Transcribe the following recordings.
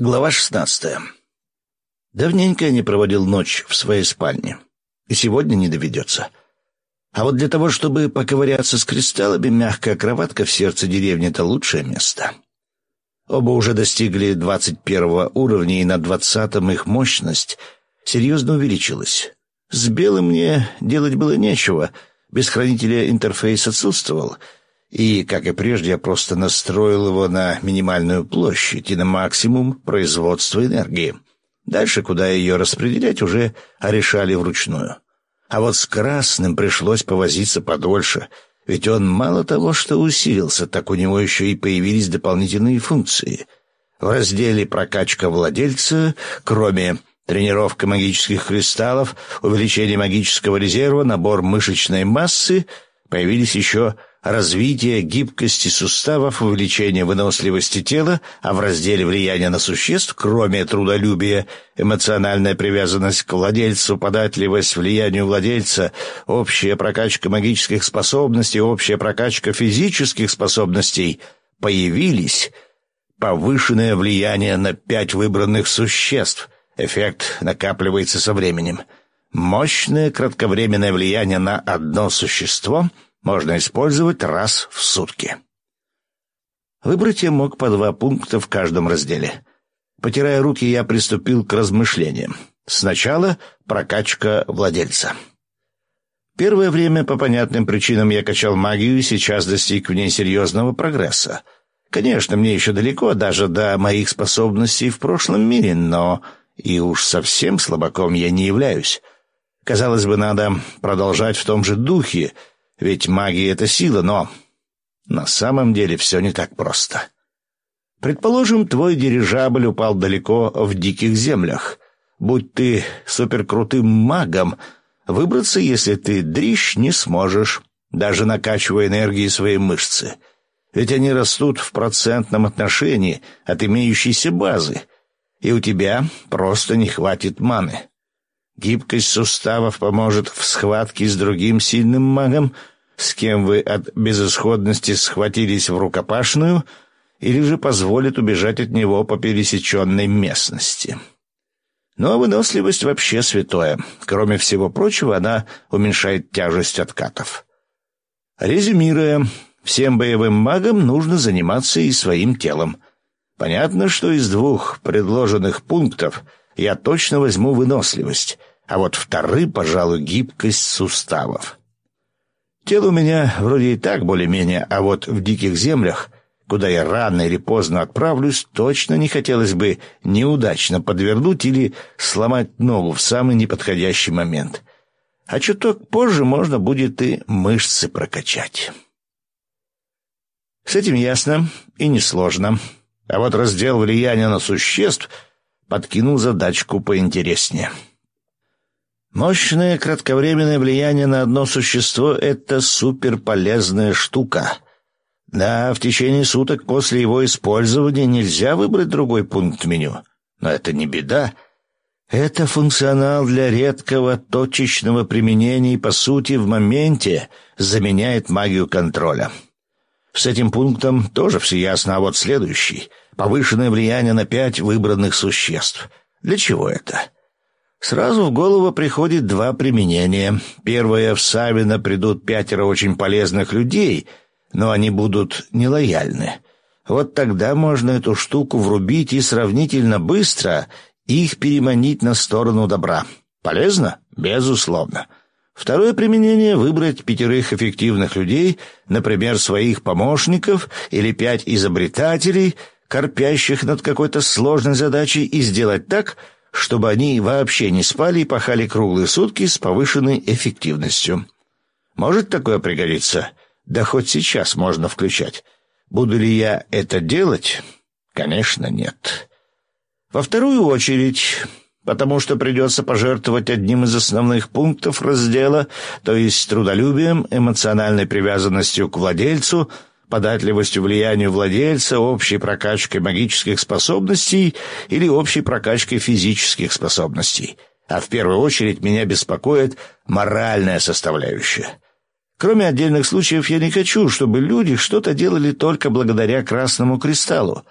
Глава шестнадцатая. Давненько я не проводил ночь в своей спальне. И сегодня не доведется. А вот для того, чтобы поковыряться с кристаллами, мягкая кроватка в сердце деревни — это лучшее место. Оба уже достигли двадцать первого уровня, и на двадцатом их мощность серьезно увеличилась. С белым мне делать было нечего. Без хранителя интерфейс отсутствовал — и, как и прежде, я просто настроил его на минимальную площадь и на максимум производства энергии. Дальше, куда ее распределять, уже решали вручную. А вот с красным пришлось повозиться подольше, ведь он мало того, что усилился, так у него еще и появились дополнительные функции. В разделе «Прокачка владельца», кроме тренировка магических кристаллов, увеличение магического резерва, набор мышечной массы, появились еще развитие гибкости суставов, увеличение выносливости тела, а в разделе влияния на существ, кроме трудолюбия, эмоциональная привязанность к владельцу, податливость влиянию владельца, общая прокачка магических способностей, общая прокачка физических способностей, появились повышенное влияние на пять выбранных существ. Эффект накапливается со временем. Мощное кратковременное влияние на одно существо — можно использовать раз в сутки. Выбрать я мог по два пункта в каждом разделе. Потирая руки, я приступил к размышлениям. Сначала прокачка владельца. Первое время по понятным причинам я качал магию и сейчас достиг в ней серьезного прогресса. Конечно, мне еще далеко даже до моих способностей в прошлом мире, но и уж совсем слабаком я не являюсь. Казалось бы, надо продолжать в том же духе — ведь магия — это сила, но... На самом деле все не так просто. Предположим, твой дирижабль упал далеко в диких землях. Будь ты суперкрутым магом, выбраться, если ты дрищ, не сможешь, даже накачивая энергией свои мышцы. Ведь они растут в процентном отношении от имеющейся базы, и у тебя просто не хватит маны. Гибкость суставов поможет в схватке с другим сильным магом, с кем вы от безысходности схватились в рукопашную, или же позволит убежать от него по пересеченной местности. Но выносливость вообще святое. Кроме всего прочего, она уменьшает тяжесть откатов. Резюмируя, всем боевым магам нужно заниматься и своим телом. Понятно, что из двух предложенных пунктов я точно возьму выносливость — а вот вторые, пожалуй, гибкость суставов. Тело у меня вроде и так более-менее, а вот в диких землях, куда я рано или поздно отправлюсь, точно не хотелось бы неудачно подвернуть или сломать ногу в самый неподходящий момент. А чуток позже можно будет и мышцы прокачать. С этим ясно и несложно. А вот раздел влияния на существ подкинул задачку поинтереснее. Мощное кратковременное влияние на одно существо — это суперполезная штука. Да, в течение суток после его использования нельзя выбрать другой пункт меню. Но это не беда. Это функционал для редкого точечного применения и, по сути, в моменте заменяет магию контроля. С этим пунктом тоже все ясно, а вот следующий — повышенное влияние на пять выбранных существ. Для чего это? — Сразу в голову приходит два применения. Первое — в Савино придут пятеро очень полезных людей, но они будут нелояльны. Вот тогда можно эту штуку врубить и сравнительно быстро их переманить на сторону добра. Полезно? Безусловно. Второе применение — выбрать пятерых эффективных людей, например, своих помощников или пять изобретателей, корпящих над какой-то сложной задачей, и сделать так — чтобы они вообще не спали и пахали круглые сутки с повышенной эффективностью. Может такое пригодиться? Да хоть сейчас можно включать. Буду ли я это делать? Конечно, нет. Во вторую очередь, потому что придется пожертвовать одним из основных пунктов раздела, то есть трудолюбием, эмоциональной привязанностью к владельцу — податливостью влиянию владельца, общей прокачкой магических способностей или общей прокачкой физических способностей. А в первую очередь меня беспокоит моральная составляющая. Кроме отдельных случаев, я не хочу, чтобы люди что-то делали только благодаря красному кристаллу.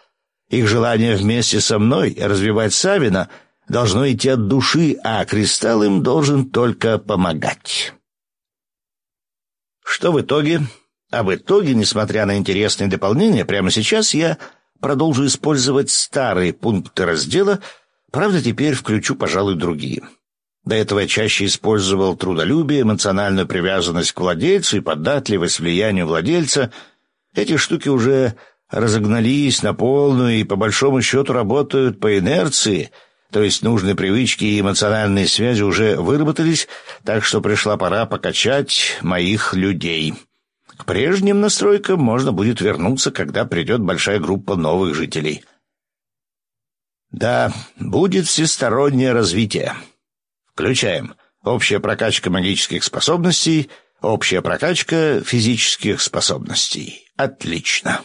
Их желание вместе со мной развивать Савина должно идти от души, а кристалл им должен только помогать. Что в итоге? А в итоге, несмотря на интересные дополнения, прямо сейчас я продолжу использовать старые пункты раздела, правда, теперь включу, пожалуй, другие. До этого я чаще использовал трудолюбие, эмоциональную привязанность к владельцу и податливость влиянию владельца. Эти штуки уже разогнались на полную и по большому счету работают по инерции, то есть нужные привычки и эмоциональные связи уже выработались, так что пришла пора покачать моих людей. К прежним настройкам можно будет вернуться, когда придет большая группа новых жителей. Да, будет всестороннее развитие. Включаем общая прокачка магических способностей, общая прокачка физических способностей. Отлично.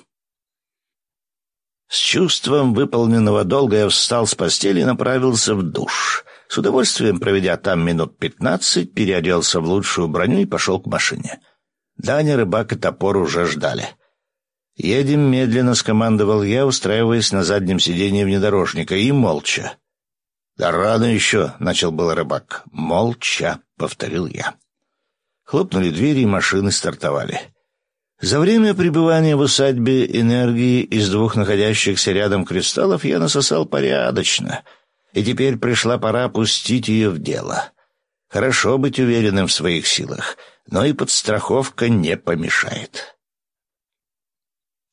С чувством выполненного долга я встал с постели и направился в душ. С удовольствием, проведя там минут пятнадцать, переоделся в лучшую броню и пошел к машине. Даня, рыбак и топор уже ждали. «Едем медленно», — скомандовал я, устраиваясь на заднем сиденье внедорожника, и молча. «Да рано еще», — начал был рыбак. «Молча», — повторил я. Хлопнули двери, и машины стартовали. За время пребывания в усадьбе энергии из двух находящихся рядом кристаллов я насосал порядочно, и теперь пришла пора пустить ее в дело. Хорошо быть уверенным в своих силах, но и подстраховка не помешает.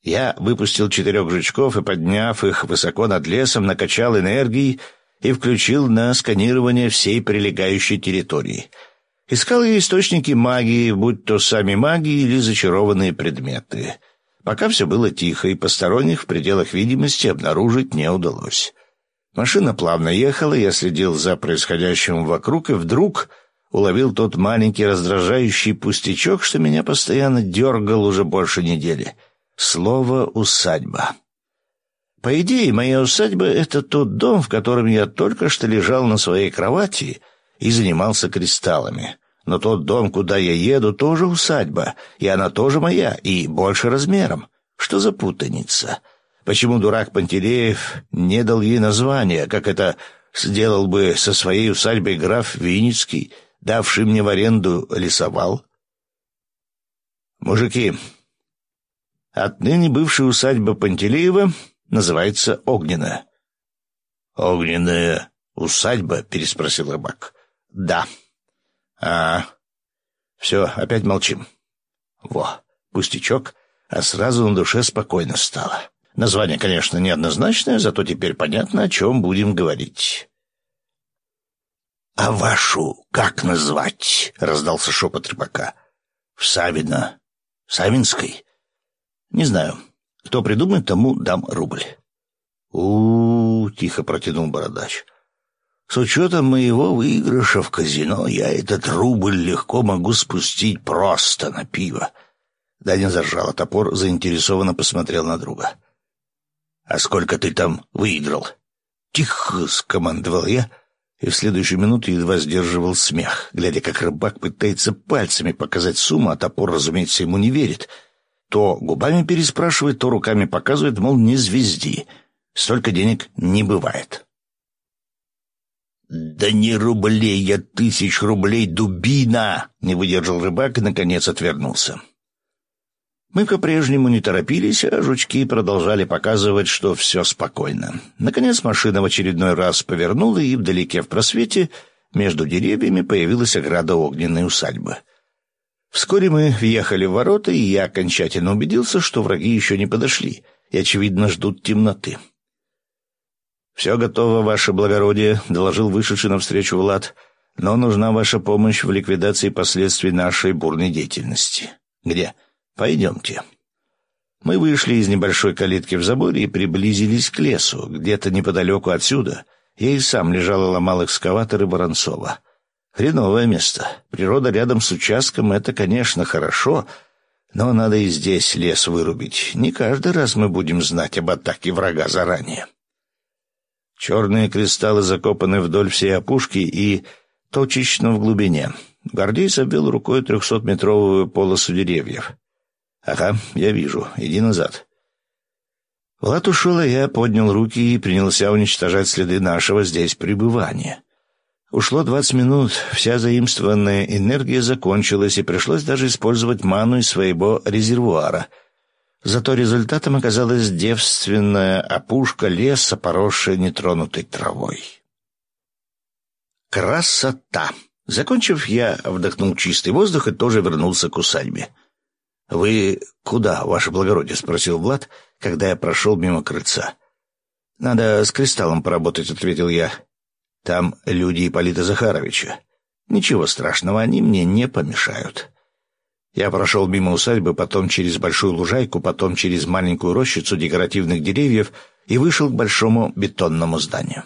Я выпустил четырех жучков и, подняв их высоко над лесом, накачал энергией и включил на сканирование всей прилегающей территории — Искал я источники магии, будь то сами маги или зачарованные предметы. Пока все было тихо, и посторонних в пределах видимости обнаружить не удалось. Машина плавно ехала, я следил за происходящим вокруг, и вдруг уловил тот маленький раздражающий пустячок, что меня постоянно дергал уже больше недели. Слово «усадьба». По идее, моя усадьба — это тот дом, в котором я только что лежал на своей кровати и занимался кристаллами. Но тот дом, куда я еду, тоже усадьба, и она тоже моя, и больше размером. Что за путаница? Почему дурак Пантелеев не дал ей название, как это сделал бы со своей усадьбой граф Винницкий, давший мне в аренду лесовал? Мужики, отныне бывшая усадьба Пантелеева называется Огненная. «Огненная усадьба?» — переспросил рыбак. «Да», а, все, опять молчим. Во, пустячок, а сразу на душе спокойно стало. Название, конечно, неоднозначное, зато теперь понятно, о чем будем говорить. «А вашу как назвать?» — раздался шепот рыбака. «В Савино. Савинской?» «Не знаю. Кто придумает, тому дам рубль». «У-у-у!» — тихо протянул бородач. С учетом моего выигрыша в казино я этот рубль легко могу спустить просто на пиво. Даня зажал топор, заинтересованно посмотрел на друга. «А сколько ты там выиграл?» «Тихо!» — скомандовал я, и в следующую минуту едва сдерживал смех, глядя, как рыбак пытается пальцами показать сумму, а топор, разумеется, ему не верит. То губами переспрашивает, то руками показывает, мол, не звезди. Столько денег не бывает. «Да не рублей, а тысяч рублей, дубина!» — не выдержал рыбак и, наконец, отвернулся. Мы по-прежнему не торопились, а жучки продолжали показывать, что все спокойно. Наконец машина в очередной раз повернула, и вдалеке в просвете между деревьями появилась ограда огненной усадьбы. Вскоре мы въехали в ворота, и я окончательно убедился, что враги еще не подошли и, очевидно, ждут темноты. «Все готово, ваше благородие», — доложил вышедший навстречу Влад. «Но нужна ваша помощь в ликвидации последствий нашей бурной деятельности». «Где?» «Пойдемте». Мы вышли из небольшой калитки в заборе и приблизились к лесу. Где-то неподалеку отсюда я и сам лежал и ломал экскаваторы Воронцова. Хреновое место. Природа рядом с участком — это, конечно, хорошо, но надо и здесь лес вырубить. Не каждый раз мы будем знать об атаке врага заранее. Черные кристаллы закопаны вдоль всей опушки и точечно в глубине. Гордейс обвел рукой трехсотметровую полосу деревьев. «Ага, я вижу. Иди назад». Влад ушел, а я поднял руки и принялся уничтожать следы нашего здесь пребывания. Ушло двадцать минут, вся заимствованная энергия закончилась, и пришлось даже использовать ману из своего резервуара. Зато результатом оказалась девственная опушка леса, поросшая нетронутой травой. Красота! Закончив, я вдохнул чистый воздух и тоже вернулся к усадьбе. «Вы куда, ваше благородие?» — спросил Влад, когда я прошел мимо крыльца. «Надо с кристаллом поработать», — ответил я. «Там люди Ипполита Захаровича. Ничего страшного, они мне не помешают». Я прошел мимо усадьбы, потом через большую лужайку, потом через маленькую рощицу декоративных деревьев и вышел к большому бетонному зданию.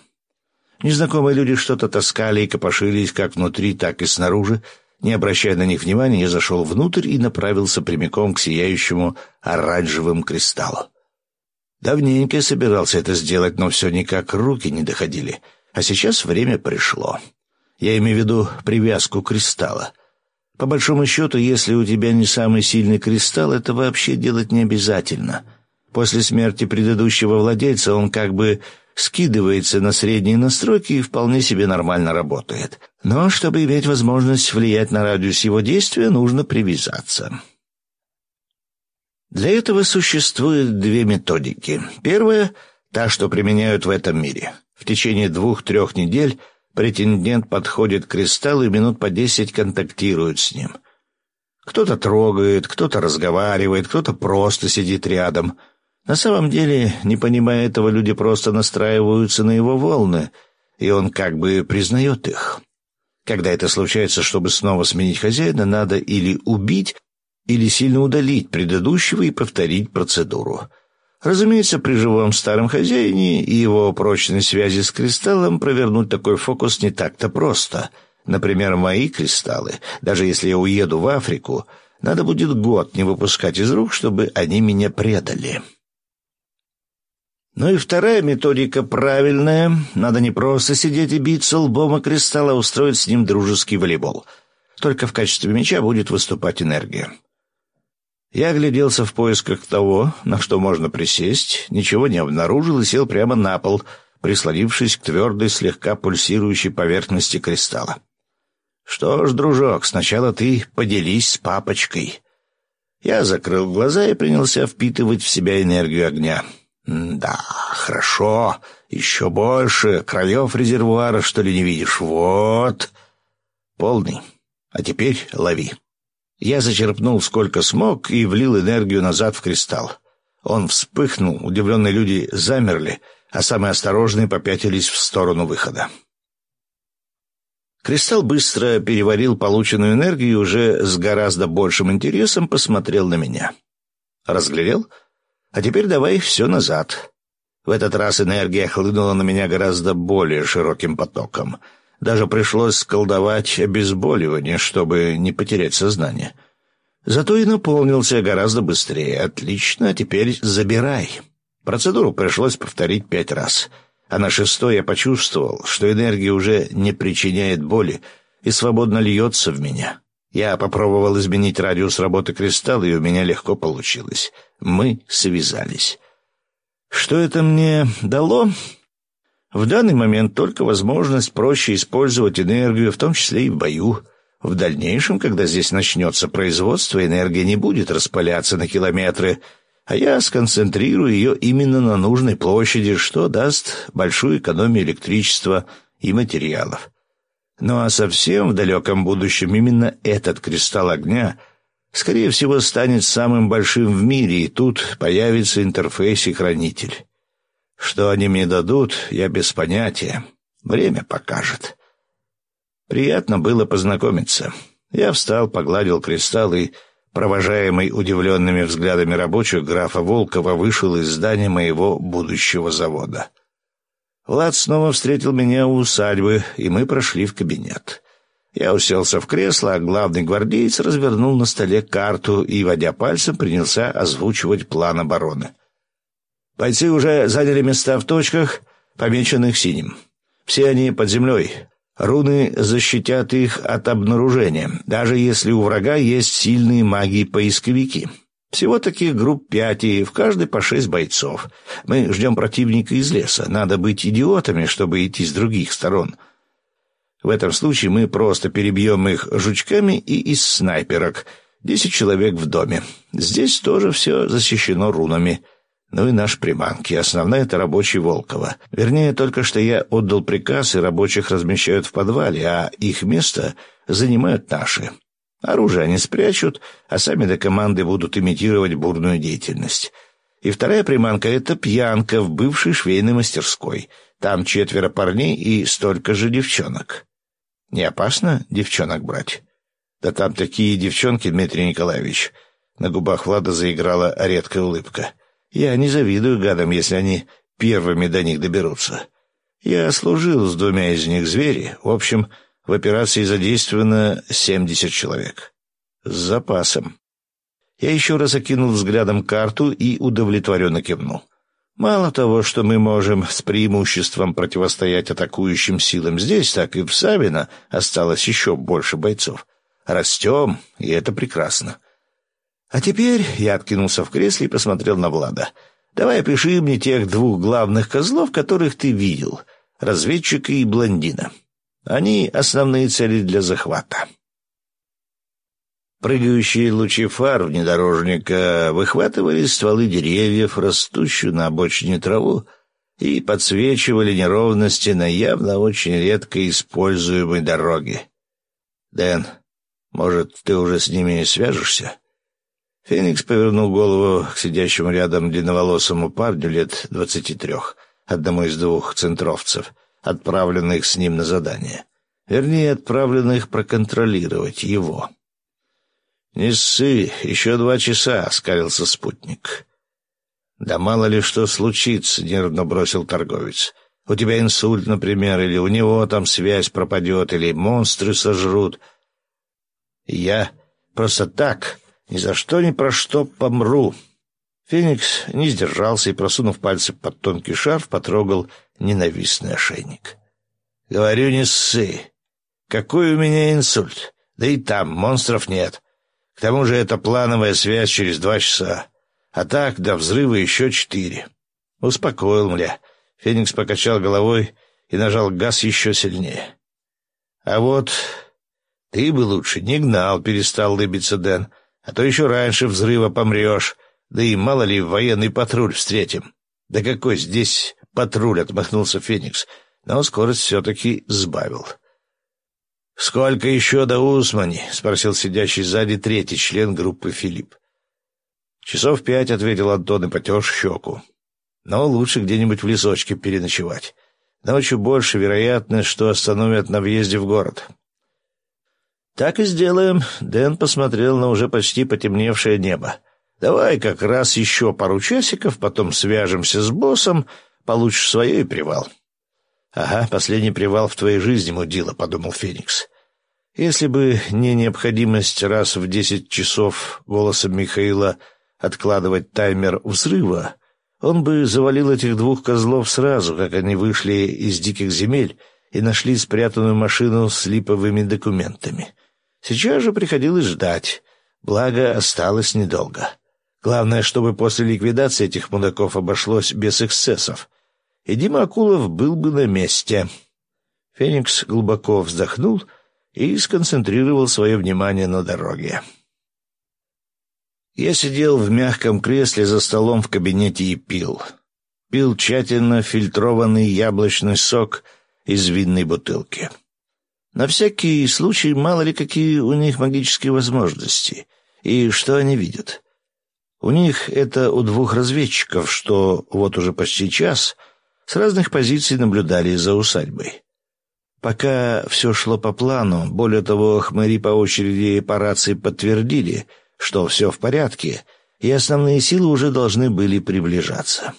Незнакомые люди что-то таскали и копошились как внутри, так и снаружи, не обращая на них внимания, я зашел внутрь и направился прямиком к сияющему оранжевым кристаллу. Давненько собирался это сделать, но все никак руки не доходили. А сейчас время пришло. Я имею в виду привязку кристалла. По большому счету, если у тебя не самый сильный кристалл, это вообще делать не обязательно. После смерти предыдущего владельца он как бы скидывается на средние настройки и вполне себе нормально работает. Но чтобы иметь возможность влиять на радиус его действия, нужно привязаться. Для этого существует две методики. Первая — та, что применяют в этом мире. В течение двух-трех недель претендент подходит к кристаллу и минут по десять контактирует с ним. Кто-то трогает, кто-то разговаривает, кто-то просто сидит рядом — на самом деле, не понимая этого, люди просто настраиваются на его волны, и он как бы признает их. Когда это случается, чтобы снова сменить хозяина, надо или убить, или сильно удалить предыдущего и повторить процедуру. Разумеется, при живом старом хозяине и его прочной связи с кристаллом провернуть такой фокус не так-то просто. Например, мои кристаллы, даже если я уеду в Африку, надо будет год не выпускать из рук, чтобы они меня предали. Ну и вторая методика правильная. Надо не просто сидеть и биться лбом о кристалл, а устроить с ним дружеский волейбол. Только в качестве мяча будет выступать энергия. Я огляделся в поисках того, на что можно присесть, ничего не обнаружил и сел прямо на пол, прислонившись к твердой, слегка пульсирующей поверхности кристалла. «Что ж, дружок, сначала ты поделись с папочкой». Я закрыл глаза и принялся впитывать в себя энергию огня. «Да, хорошо. Еще больше. Краев резервуара, что ли, не видишь? Вот». «Полный. А теперь лови». Я зачерпнул сколько смог и влил энергию назад в кристалл. Он вспыхнул, удивленные люди замерли, а самые осторожные попятились в сторону выхода. Кристалл быстро переварил полученную энергию и уже с гораздо большим интересом посмотрел на меня. Разглядел — а теперь давай все назад. В этот раз энергия хлынула на меня гораздо более широким потоком. Даже пришлось сколдовать обезболивание, чтобы не потерять сознание. Зато и наполнился гораздо быстрее. Отлично, теперь забирай. Процедуру пришлось повторить пять раз. А на шестой я почувствовал, что энергия уже не причиняет боли и свободно льется в меня. Я попробовал изменить радиус работы кристалла, и у меня легко получилось. Мы связались. Что это мне дало? В данный момент только возможность проще использовать энергию, в том числе и в бою. В дальнейшем, когда здесь начнется производство, энергия не будет распыляться на километры, а я сконцентрирую ее именно на нужной площади, что даст большую экономию электричества и материалов. Ну а совсем в далеком будущем именно этот кристалл огня, скорее всего, станет самым большим в мире, и тут появится интерфейс и хранитель. Что они мне дадут, я без понятия. Время покажет. Приятно было познакомиться. Я встал, погладил кристалл и, провожаемый удивленными взглядами рабочих, графа Волкова вышел из здания моего будущего завода. Влад снова встретил меня у усадьбы, и мы прошли в кабинет. Я уселся в кресло, а главный гвардеец развернул на столе карту и, водя пальцем, принялся озвучивать план обороны. Бойцы уже заняли места в точках, помеченных синим. Все они под землей. Руны защитят их от обнаружения, даже если у врага есть сильные маги-поисковики. Всего таких групп пять, и в каждой по шесть бойцов. Мы ждем противника из леса. Надо быть идиотами, чтобы идти с других сторон. В этом случае мы просто перебьем их жучками и из снайперок. Десять человек в доме. Здесь тоже все защищено рунами. Ну и наш приманки. Основная — это рабочий Волкова. Вернее, только что я отдал приказ, и рабочих размещают в подвале, а их место занимают наши. Оружие они спрячут, а сами до команды будут имитировать бурную деятельность. И вторая приманка — это пьянка в бывшей швейной мастерской. Там четверо парней и столько же девчонок. Не опасно девчонок брать? Да там такие девчонки, Дмитрий Николаевич. На губах Влада заиграла редкая улыбка. Я не завидую гадам, если они первыми до них доберутся. Я служил с двумя из них звери. В общем, в операции задействовано 70 человек. С запасом. Я еще раз окинул взглядом карту и удовлетворенно кивнул. Мало того, что мы можем с преимуществом противостоять атакующим силам здесь, так и в Савино осталось еще больше бойцов. Растем, и это прекрасно. А теперь я откинулся в кресле и посмотрел на Влада. «Давай опиши мне тех двух главных козлов, которых ты видел, разведчика и блондина. Они — основные цели для захвата». Прыгающие лучи фар внедорожника выхватывали стволы деревьев, растущую на обочине траву, и подсвечивали неровности на явно очень редко используемой дороге. «Дэн, может, ты уже с ними свяжешься?» Феникс повернул голову к сидящему рядом длинноволосому парню лет двадцати трех, одному из двух центровцев, отправленных с ним на задание. Вернее, отправленных проконтролировать его. «Не ссы, еще два часа», — скалился спутник. «Да мало ли что случится», — нервно бросил торговец. «У тебя инсульт, например, или у него там связь пропадет, или монстры сожрут». «Я просто так...» Ни за что, ни про что помру. Феникс не сдержался и, просунув пальцы под тонкий шарф, потрогал ненавистный ошейник. «Говорю, не ссы. Какой у меня инсульт? Да и там монстров нет. К тому же это плановая связь через два часа. А так, до взрыва еще четыре». Успокоил, мля. Феникс покачал головой и нажал газ еще сильнее. «А вот ты бы лучше не гнал», — перестал лыбиться Дэн. А то еще раньше взрыва помрешь, да и мало ли военный патруль встретим. Да какой здесь патруль, — отмахнулся Феникс, но скорость все-таки сбавил. — Сколько еще до Усмани? — спросил сидящий сзади третий член группы Филипп. — Часов пять, — ответил Антон и потер щеку. — Но лучше где-нибудь в лесочке переночевать. Ночью больше вероятность, что остановят на въезде в город. «Так и сделаем», — Дэн посмотрел на уже почти потемневшее небо. «Давай как раз еще пару часиков, потом свяжемся с боссом, получишь свое и привал». «Ага, последний привал в твоей жизни, мудила», — подумал Феникс. Если бы не необходимость раз в десять часов голосом Михаила откладывать таймер взрыва, он бы завалил этих двух козлов сразу, как они вышли из диких земель и нашли спрятанную машину с липовыми документами. Сейчас же приходилось ждать, благо осталось недолго. Главное, чтобы после ликвидации этих мудаков обошлось без эксцессов. И Дима Акулов был бы на месте. Феникс глубоко вздохнул и сконцентрировал свое внимание на дороге. Я сидел в мягком кресле за столом в кабинете и пил. Пил тщательно фильтрованный яблочный сок из винной бутылки. На всякий случай, мало ли какие у них магические возможности и что они видят. У них это у двух разведчиков, что вот уже почти час с разных позиций наблюдали за усадьбой. Пока все шло по плану, более того, хмыри по очереди по рации подтвердили, что все в порядке, и основные силы уже должны были приближаться.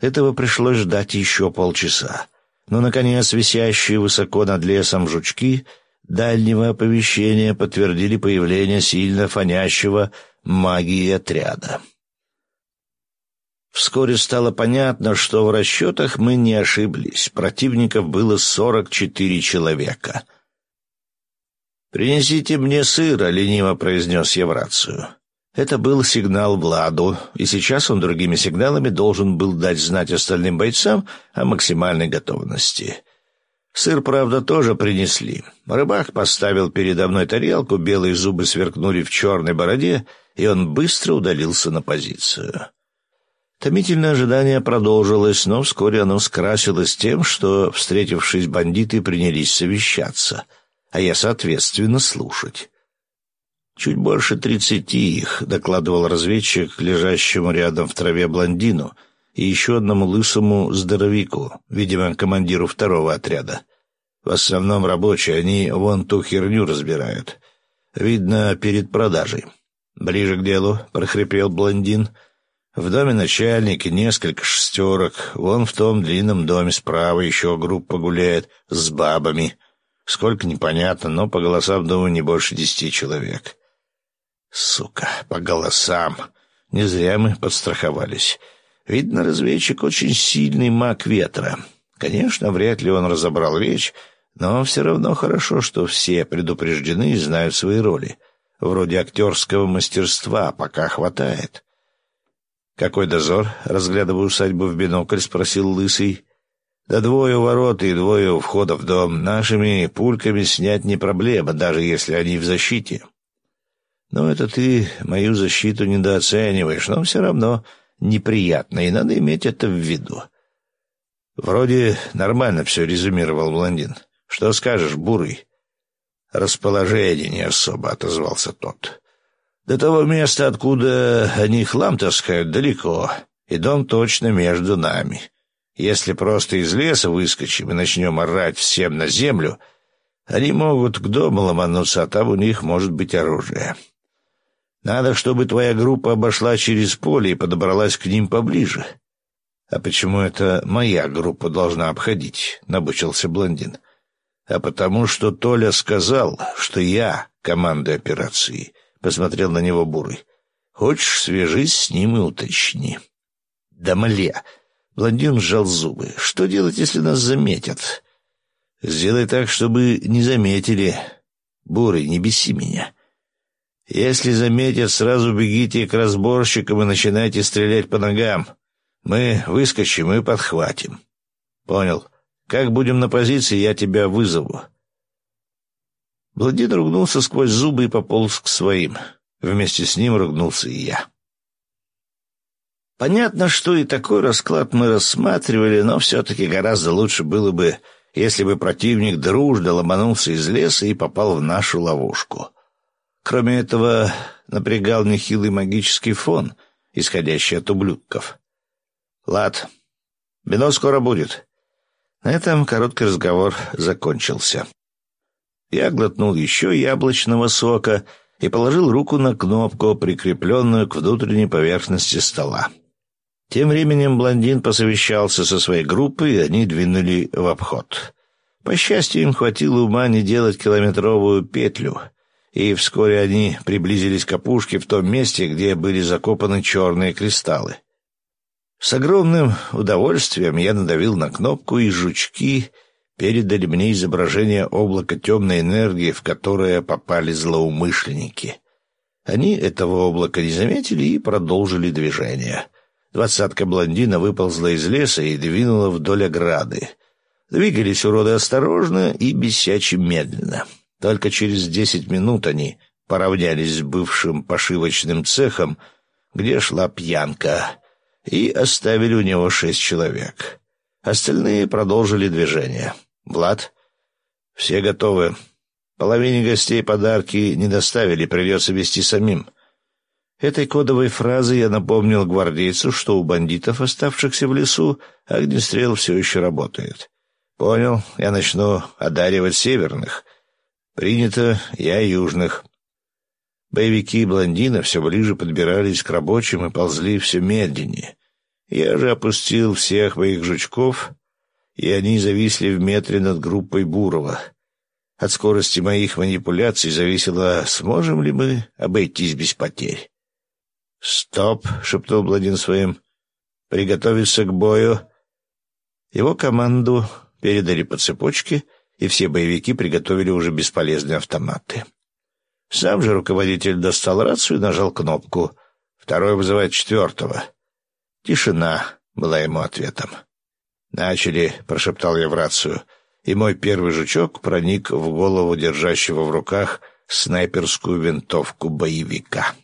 Этого пришлось ждать еще полчаса но, наконец, висящие высоко над лесом жучки дальнего оповещения подтвердили появление сильно фонящего магии отряда. Вскоре стало понятно, что в расчетах мы не ошиблись. Противников было сорок четыре человека. «Принесите мне сыра», — лениво произнес я в рацию. Это был сигнал Владу, и сейчас он другими сигналами должен был дать знать остальным бойцам о максимальной готовности. Сыр, правда, тоже принесли. Рыбак поставил передо мной тарелку, белые зубы сверкнули в черной бороде, и он быстро удалился на позицию. Томительное ожидание продолжилось, но вскоре оно скрасилось тем, что, встретившись, бандиты принялись совещаться, а я, соответственно, слушать. «Чуть больше тридцати их», — докладывал разведчик лежащему рядом в траве блондину и еще одному лысому здоровику, видимо, командиру второго отряда. В основном рабочие, они вон ту херню разбирают. Видно, перед продажей. «Ближе к делу», — прохрипел блондин, — в доме начальники, несколько шестерок. Вон в том длинном доме справа еще группа гуляет с бабами. Сколько непонятно, но по голосам, думаю, не больше десяти человек. Сука, по голосам. Не зря мы подстраховались. Видно, разведчик очень сильный маг ветра. Конечно, вряд ли он разобрал речь, но все равно хорошо, что все предупреждены и знают свои роли. Вроде актерского мастерства пока хватает. «Какой дозор?» — разглядывая усадьбу в бинокль, спросил Лысый. «Да двое у ворот и двое у входа в дом. Нашими пульками снять не проблема, даже если они в защите». «Ну, это ты мою защиту недооцениваешь, но все равно неприятно, и надо иметь это в виду». «Вроде нормально все», — резюмировал блондин. «Что скажешь, бурый?» «Расположение не особо», — отозвался тот. До того места, откуда они хлам таскают, далеко, и дом точно между нами. Если просто из леса выскочим и начнем орать всем на землю, они могут к дому ломануться, а там у них может быть оружие. Надо, чтобы твоя группа обошла через поле и подобралась к ним поближе. — А почему это моя группа должна обходить? — набучился блондин. — А потому что Толя сказал, что я команда операции, — посмотрел на него Бурый. «Хочешь, свяжись с ним и уточни». «Да мля!» — блондин сжал зубы. «Что делать, если нас заметят?» «Сделай так, чтобы не заметили. Бурый, не беси меня. Если заметят, сразу бегите к разборщикам и начинайте стрелять по ногам. Мы выскочим и подхватим». «Понял. Как будем на позиции, я тебя вызову». Блондин ругнулся сквозь зубы и пополз к своим. Вместе с ним ругнулся и я. Понятно, что и такой расклад мы рассматривали, но все-таки гораздо лучше было бы, если бы противник дружно ломанулся из леса и попал в нашу ловушку. Кроме этого, напрягал нехилый магический фон, исходящий от ублюдков. «Лад, вино скоро будет». На этом короткий разговор закончился. Я глотнул еще яблочного сока и положил руку на кнопку, прикрепленную к внутренней поверхности стола. Тем временем блондин посовещался со своей группой, и они двинули в обход. По счастью, им хватило ума не делать километровую петлю, и вскоре они приблизились к опушке в том месте, где были закопаны черные кристаллы. С огромным удовольствием я надавил на кнопку, и жучки передали мне изображение облака темной энергии, в которое попали злоумышленники. Они этого облака не заметили и продолжили движение. Двадцатка блондина выползла из леса и двинула вдоль ограды. Двигались уроды осторожно и бесяче медленно. Только через десять минут они поравнялись с бывшим пошивочным цехом, где шла пьянка, и оставили у него шесть человек. Остальные продолжили движение. «Влад?» «Все готовы. Половине гостей подарки не доставили, придется вести самим». Этой кодовой фразой я напомнил гвардейцу, что у бандитов, оставшихся в лесу, огнестрел все еще работает. «Понял. Я начну одаривать северных. Принято. Я южных». Боевики и блондина все ближе подбирались к рабочим и ползли все медленнее. Я же опустил всех моих жучков и они зависли в метре над группой Бурова. От скорости моих манипуляций зависело, сможем ли мы обойтись без потерь. «Стоп!» — шепнул Бладин своим. «Приготовиться к бою!» Его команду передали по цепочке, и все боевики приготовили уже бесполезные автоматы. Сам же руководитель достал рацию и нажал кнопку. Второй вызывает четвертого. Тишина была ему ответом. «Начали», — прошептал я в рацию, и мой первый жучок проник в голову держащего в руках снайперскую винтовку боевика.